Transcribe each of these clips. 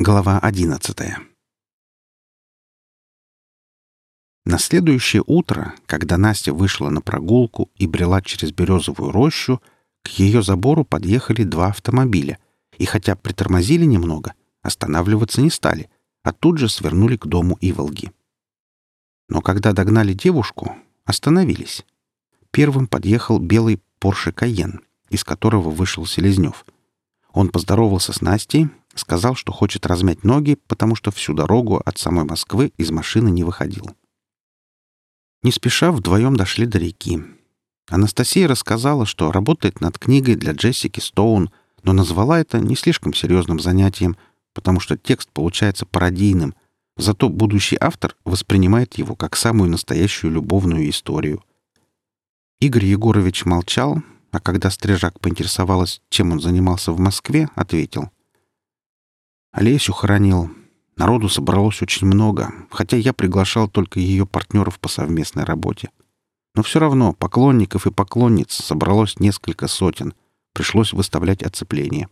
Глава одиннадцатая На следующее утро, когда Настя вышла на прогулку и брела через березовую рощу, к ее забору подъехали два автомобиля, и хотя притормозили немного, останавливаться не стали, а тут же свернули к дому Иволги. Но когда догнали девушку, остановились. Первым подъехал белый Порше Кайен, из которого вышел Селезнев. Он поздоровался с Настей, сказал, что хочет размять ноги, потому что всю дорогу от самой Москвы из машины не выходил. Не спеша вдвоем дошли до реки. Анастасия рассказала, что работает над книгой для Джессики Стоун, но назвала это не слишком серьезным занятием, потому что текст получается пародийным, зато будущий автор воспринимает его как самую настоящую любовную историю. Игорь Егорович молчал, а когда Стрижак поинтересовалась, чем он занимался в Москве, ответил. «Олесю хоронил. Народу собралось очень много, хотя я приглашал только ее партнеров по совместной работе. Но все равно поклонников и поклонниц собралось несколько сотен. Пришлось выставлять оцепление.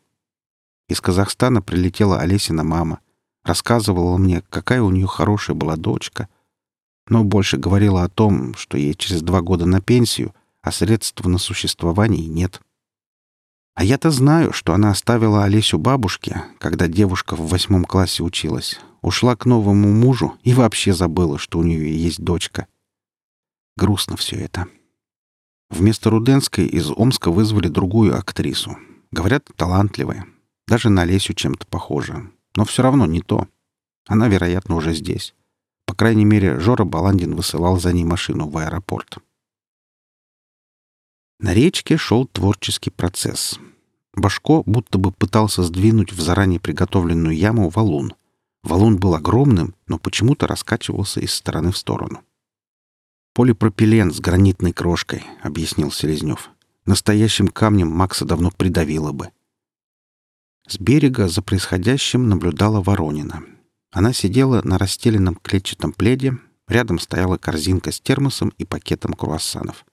Из Казахстана прилетела Олесина мама. Рассказывала мне, какая у нее хорошая была дочка. Но больше говорила о том, что ей через два года на пенсию, а средств на существование нет. А я-то знаю, что она оставила Олесю бабушке, когда девушка в восьмом классе училась, ушла к новому мужу и вообще забыла, что у нее есть дочка. Грустно все это. Вместо Руденской из Омска вызвали другую актрису. Говорят, талантливая. Даже на Лесю чем-то похожа. Но все равно не то. Она, вероятно, уже здесь. По крайней мере, Жора Баландин высылал за ней машину в аэропорт. На речке шел творческий процесс. Башко будто бы пытался сдвинуть в заранее приготовленную яму валун. Валун был огромным, но почему-то раскачивался из стороны в сторону. «Полипропилен с гранитной крошкой», — объяснил Селезнев. «Настоящим камнем Макса давно придавило бы». С берега за происходящим наблюдала Воронина. Она сидела на расстеленном клетчатом пледе, рядом стояла корзинка с термосом и пакетом круассанов.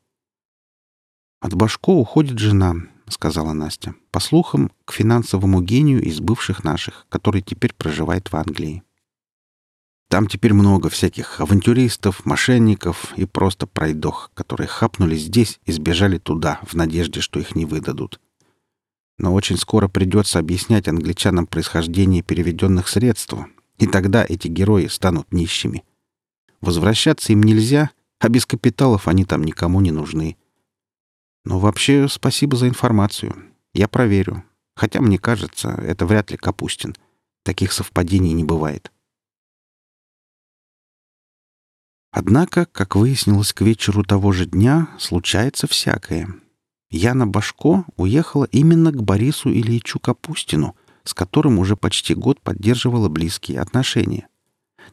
«От Башко уходит жена», — сказала Настя. «По слухам, к финансовому гению из бывших наших, который теперь проживает в Англии». Там теперь много всяких авантюристов, мошенников и просто пройдох, которые хапнули здесь и сбежали туда, в надежде, что их не выдадут. Но очень скоро придется объяснять англичанам происхождение переведенных средств, и тогда эти герои станут нищими. Возвращаться им нельзя, а без капиталов они там никому не нужны. Но вообще спасибо за информацию. Я проверю. Хотя, мне кажется, это вряд ли Капустин. Таких совпадений не бывает. Однако, как выяснилось к вечеру того же дня, случается всякое. Яна Башко уехала именно к Борису Ильичу Капустину, с которым уже почти год поддерживала близкие отношения.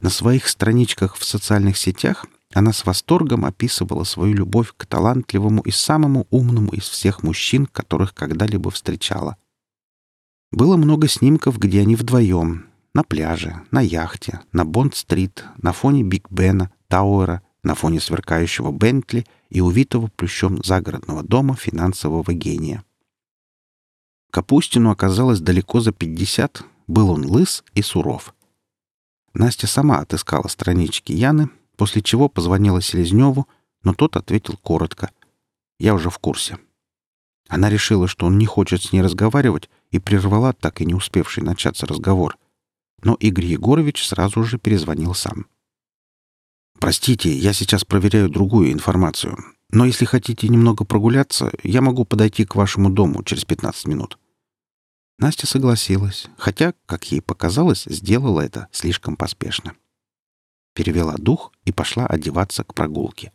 На своих страничках в социальных сетях она с восторгом описывала свою любовь к талантливому и самому умному из всех мужчин, которых когда-либо встречала. Было много снимков, где они вдвоем, на пляже, на яхте, на Бонд-стрит, на фоне Биг Бена, Тауэра, на фоне сверкающего Бентли и увитого плющом загородного дома финансового гения. Капустину оказалось далеко за пятьдесят, был он лыс и суров. Настя сама отыскала странички Яны, после чего позвонила Селезневу, но тот ответил коротко. «Я уже в курсе». Она решила, что он не хочет с ней разговаривать, и прервала так и не успевший начаться разговор. Но Игорь Егорович сразу же перезвонил сам. «Простите, я сейчас проверяю другую информацию. Но если хотите немного прогуляться, я могу подойти к вашему дому через 15 минут». Настя согласилась, хотя, как ей показалось, сделала это слишком поспешно перевела дух и пошла одеваться к прогулке.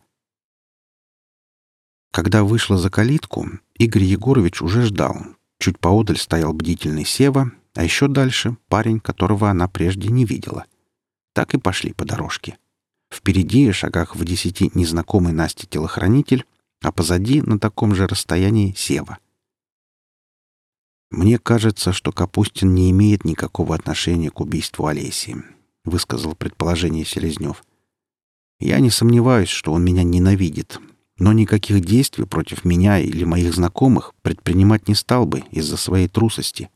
Когда вышла за калитку, Игорь Егорович уже ждал. Чуть поодаль стоял бдительный Сева, а еще дальше — парень, которого она прежде не видела. Так и пошли по дорожке. Впереди, шагах в десяти, незнакомый Насте телохранитель, а позади, на таком же расстоянии, Сева. Мне кажется, что Капустин не имеет никакого отношения к убийству Олеси высказал предположение Селезнев. Я не сомневаюсь, что он меня ненавидит, но никаких действий против меня или моих знакомых предпринимать не стал бы из-за своей трусости.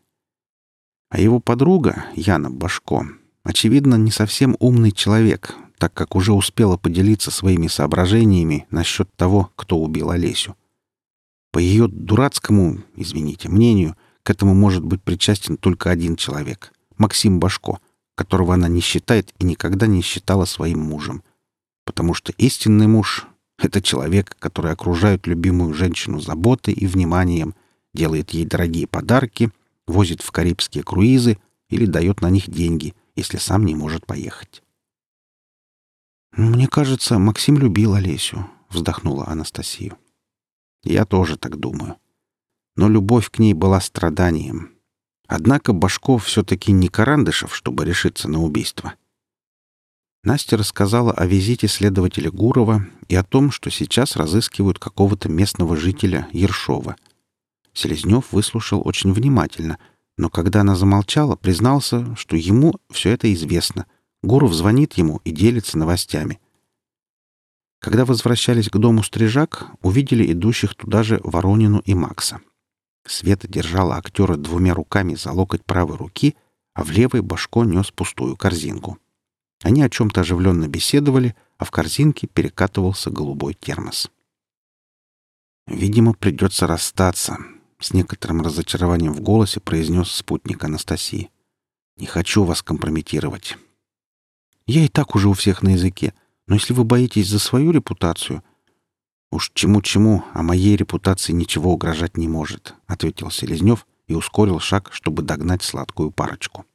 А его подруга, Яна Башко, очевидно, не совсем умный человек, так как уже успела поделиться своими соображениями насчет того, кто убил Олесю. По ее дурацкому, извините, мнению, к этому может быть причастен только один человек — Максим Башко, которого она не считает и никогда не считала своим мужем. Потому что истинный муж — это человек, который окружает любимую женщину заботой и вниманием, делает ей дорогие подарки, возит в карибские круизы или дает на них деньги, если сам не может поехать. «Мне кажется, Максим любил Олесю», — вздохнула Анастасия. Я тоже так думаю. Но любовь к ней была страданием. Однако Башков все-таки не Карандышев, чтобы решиться на убийство. Настя рассказала о визите следователя Гурова и о том, что сейчас разыскивают какого-то местного жителя Ершова. Селезнев выслушал очень внимательно, но когда она замолчала, признался, что ему все это известно. Гуров звонит ему и делится новостями — когда возвращались к дому Стрижак, увидели идущих туда же Воронину и Макса. Света держала актера двумя руками за локоть правой руки, а в левой башко нес пустую корзинку. Они о чем-то оживленно беседовали, а в корзинке перекатывался голубой термос. «Видимо, придется расстаться», — с некоторым разочарованием в голосе произнес спутник Анастасии. «Не хочу вас компрометировать». «Я и так уже у всех на языке. Но если вы боитесь за свою репутацию... Уж чему-чему, а моей репутации ничего угрожать не может, — ответил Селезнев и ускорил шаг, чтобы догнать сладкую парочку.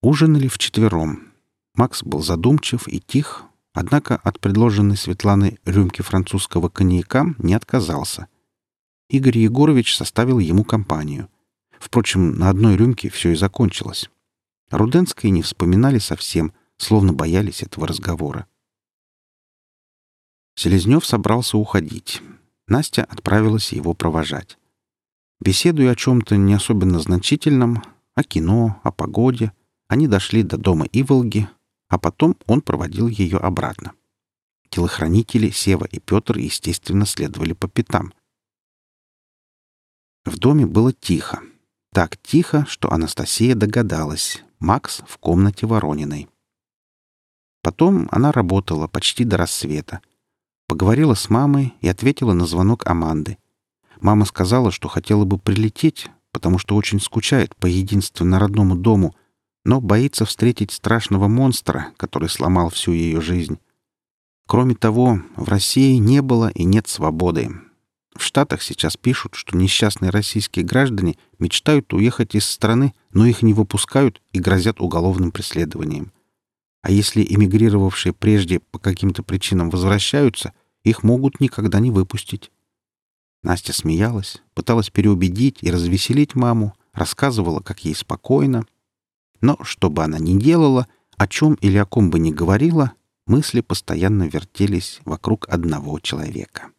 Ужинали вчетвером. Макс был задумчив и тих, однако от предложенной Светланой рюмки французского коньяка не отказался. Игорь Егорович составил ему компанию. Впрочем, на одной рюмке все и закончилось. Руденской не вспоминали совсем, словно боялись этого разговора. Селезнев собрался уходить. Настя отправилась его провожать. Беседуя о чем-то не особенно значительном, о кино, о погоде, они дошли до дома Иволги, а потом он проводил ее обратно. Телохранители Сева и Петр, естественно, следовали по пятам. В доме было тихо. Так тихо, что Анастасия догадалась. Макс в комнате Ворониной. Потом она работала почти до рассвета. Поговорила с мамой и ответила на звонок Аманды. Мама сказала, что хотела бы прилететь, потому что очень скучает по единственно родному дому, но боится встретить страшного монстра, который сломал всю ее жизнь. Кроме того, в России не было и нет свободы. В Штатах сейчас пишут, что несчастные российские граждане мечтают уехать из страны, но их не выпускают и грозят уголовным преследованием. А если эмигрировавшие прежде по каким-то причинам возвращаются, их могут никогда не выпустить. Настя смеялась, пыталась переубедить и развеселить маму, рассказывала, как ей спокойно. Но что бы она ни делала, о чем или о ком бы ни говорила, мысли постоянно вертелись вокруг одного человека —